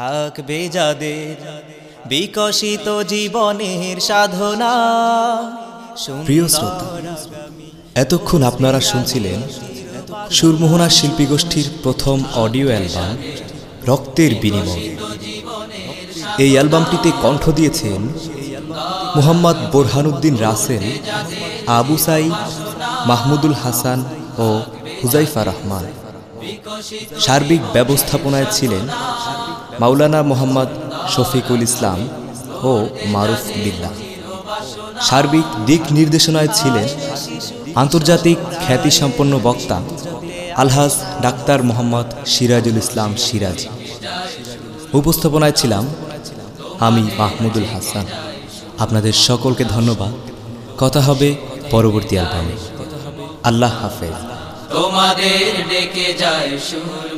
থাকবে যাদের বিকশিত জীবনের সাধনা। প্রিয় শ্রোতা, এতক্ষণ আপনারা শুনছিলেন সুরমোহনা শিল্পী গোষ্ঠীর প্রথম অডিও অ্যালবাম রক্তের বিনিময়। এই অ্যালবামটিতে কণ্ঠ দিয়েছেন মোহাম্মদ বোরহানুদ্দিন রাসেল, আবু সাইদ, মাহমুদুল হাসান ও হুজাইফা রহমান। সার্বিক ব্যবস্থাপনায় ছিলেন মাওলানা মোহাম্মদ শফিকুল ইসলাম ও মারুফ বিল্লাহ। সার্বিক দিক নির্দেশনায় ছিলেন আন্তর্জাতিক খ্যাতিসম্পন্ন বক্তা আলহাজ ডাক্তার মোহাম্মদ সিরাজুল ইসলাম সিরাজ। উপস্থাপনায় ছিলাম আমি মাহমুদুল হাসান। আপনাদের সকলকে ধন্যবাদ। কথা হবে পরবর্তী অ্যালবামে। আল্লাহ হাফেজ। তোমাদের ডেকে যায় সুর